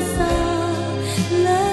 洒了。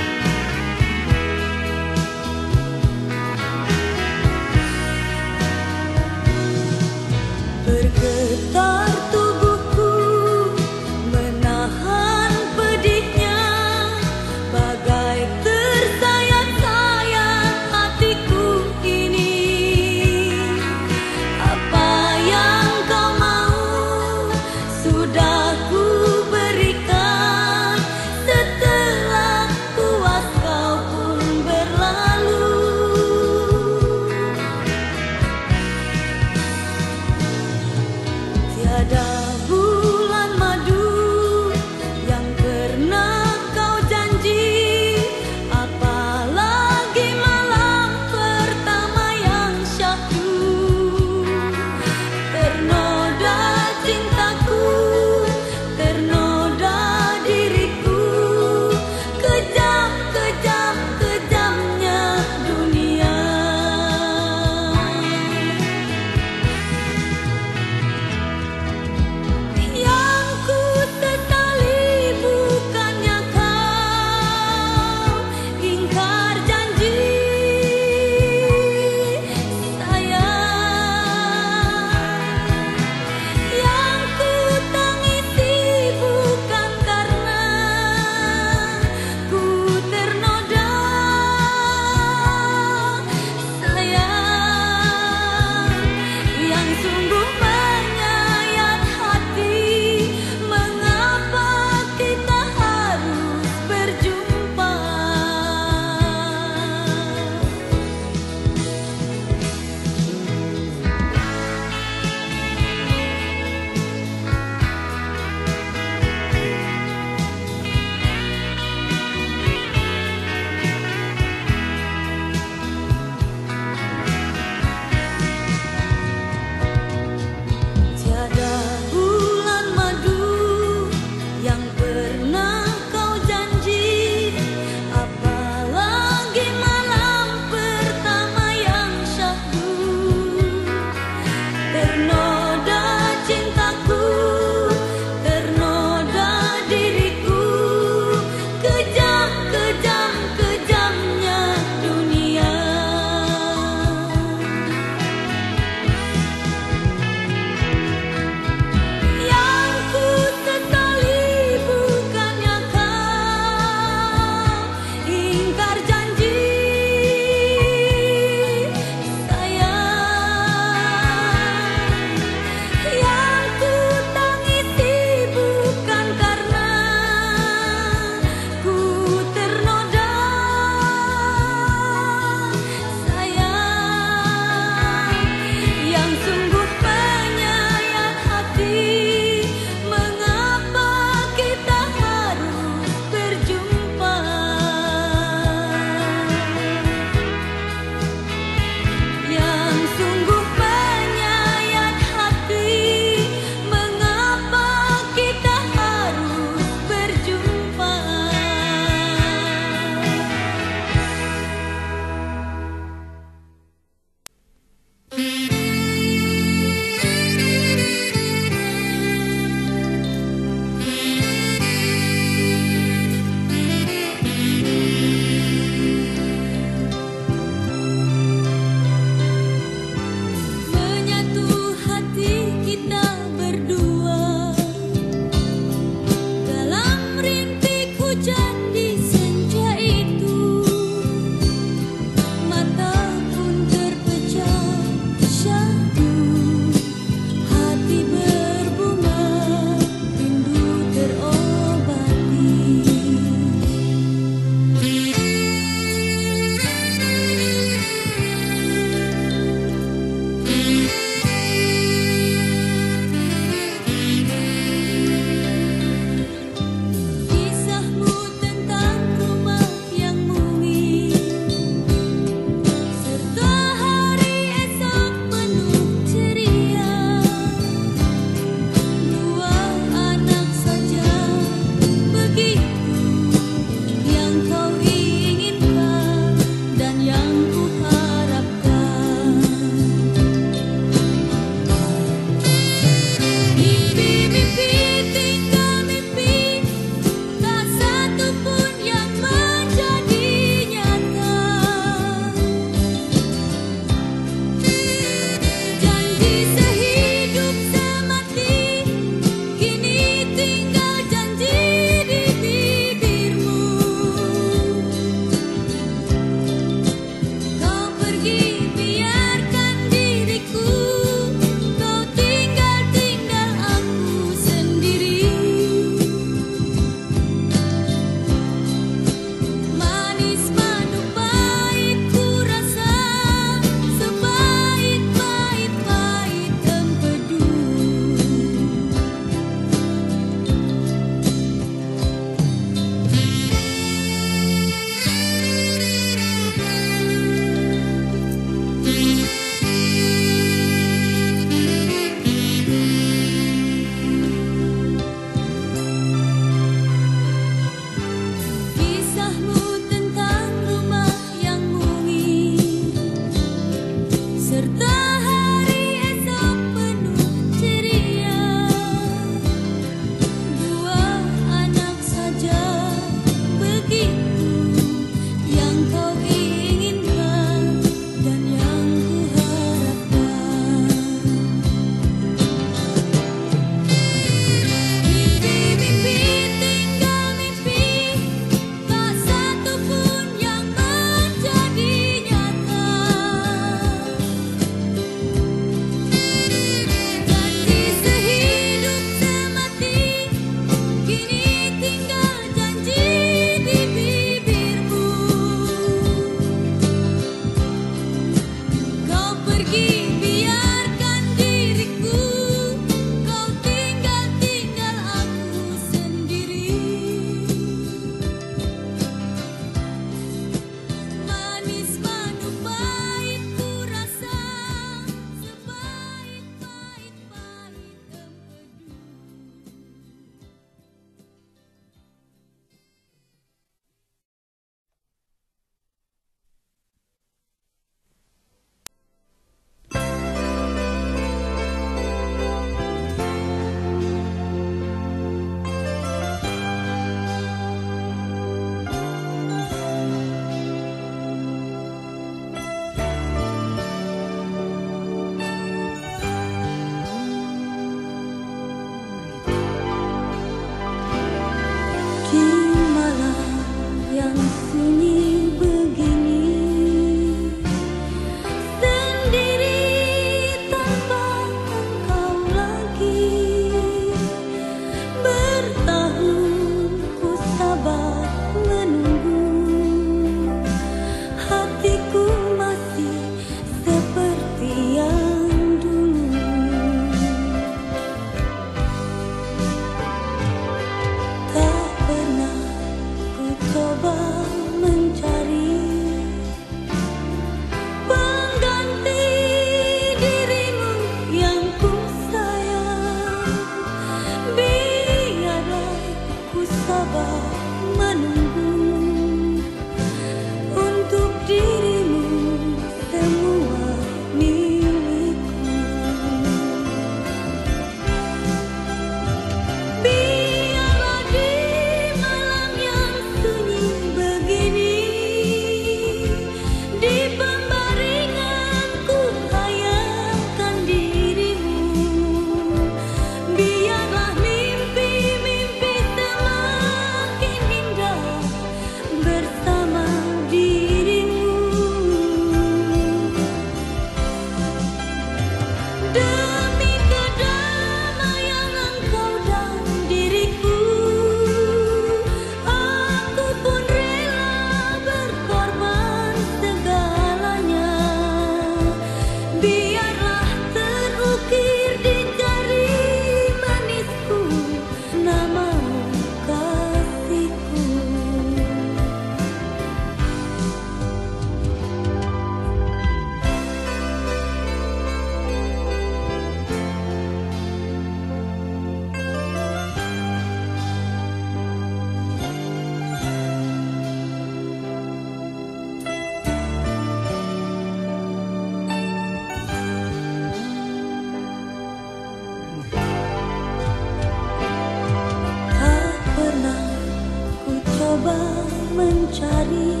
mencari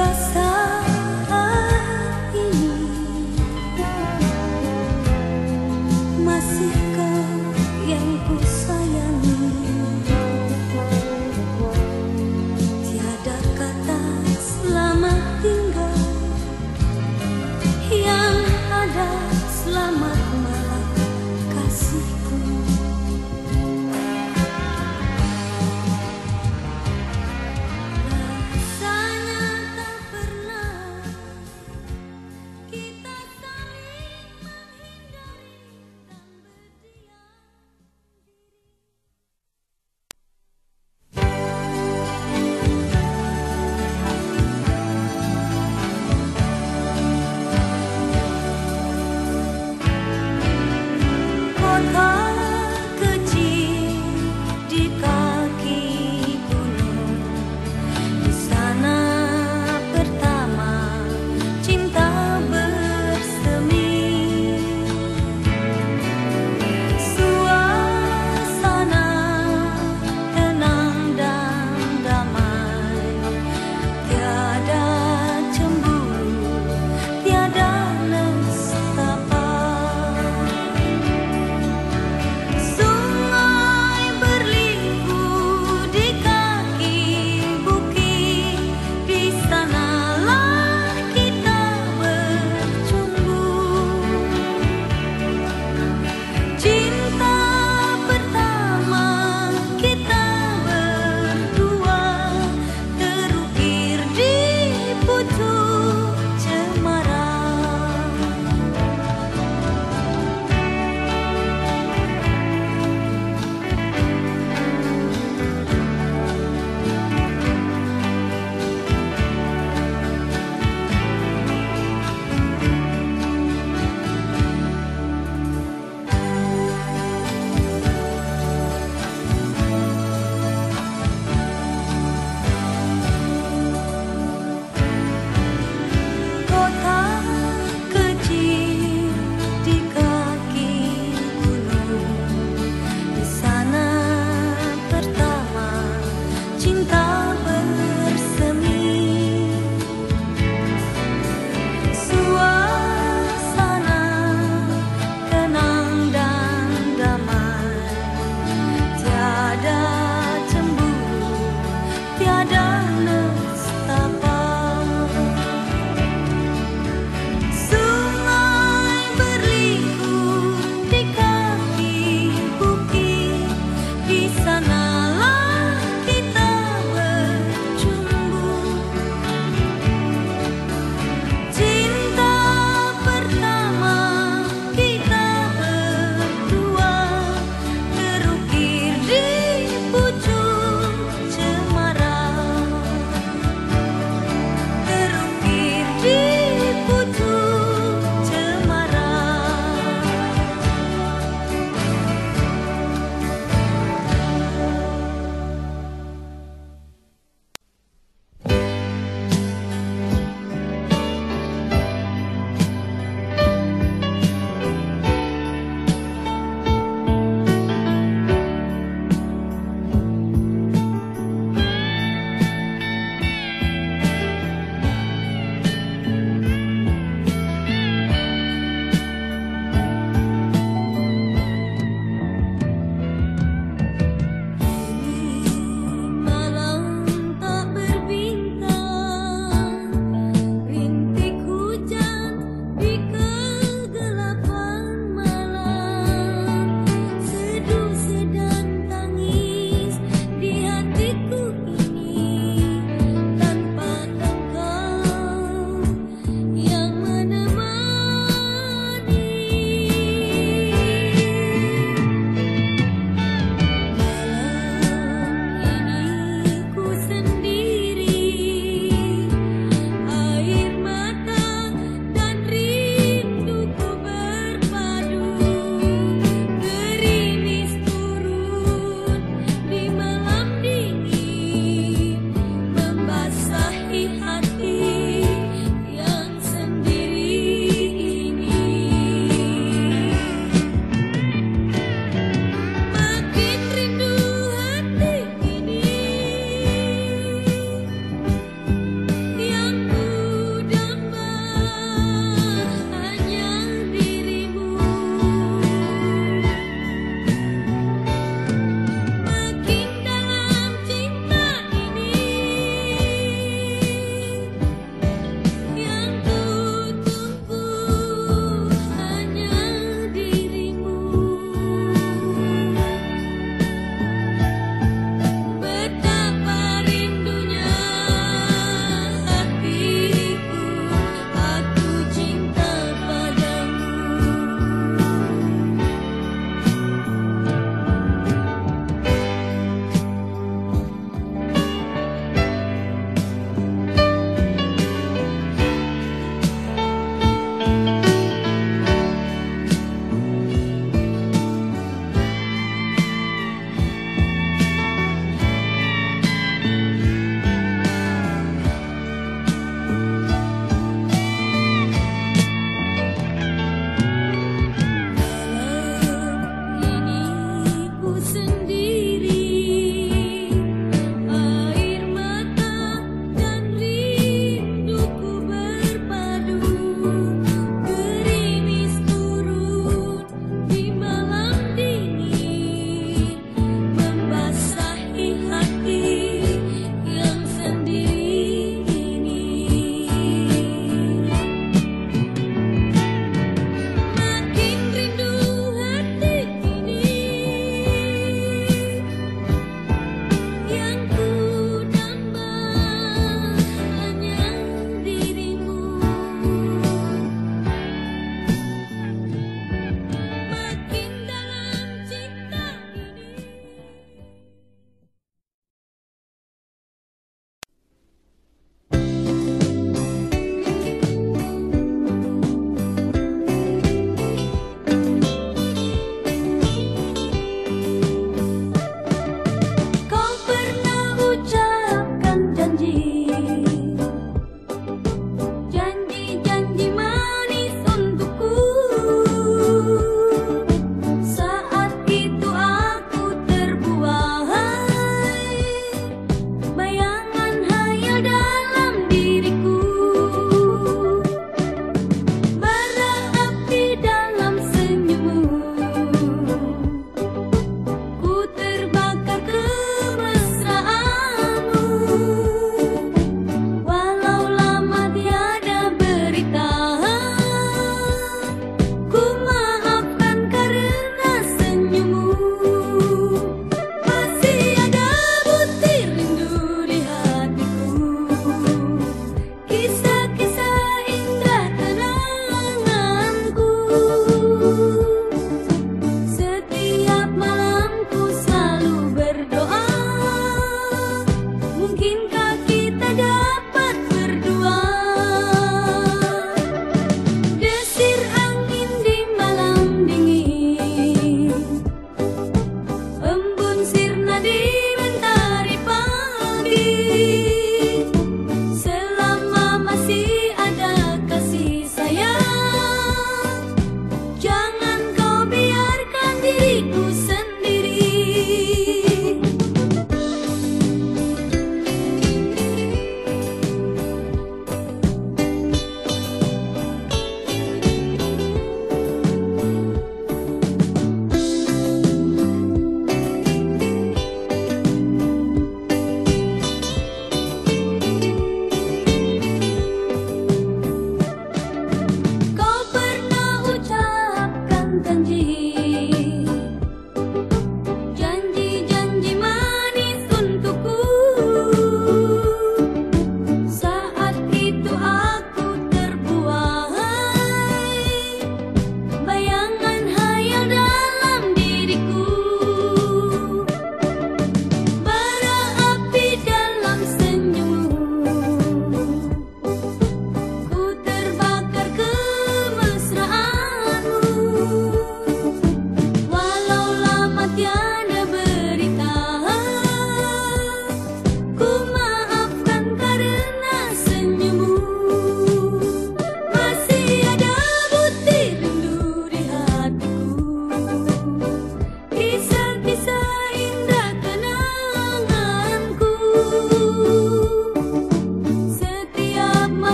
rasa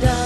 da